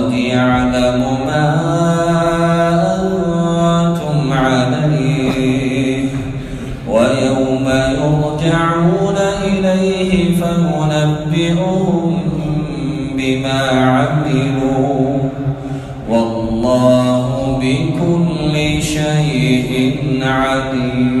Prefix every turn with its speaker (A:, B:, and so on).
A: قد يعلم ما أنتم عليه. ويوم يرجعون إليه فينبئهم بما عملوا. والله بكل شيء عليم.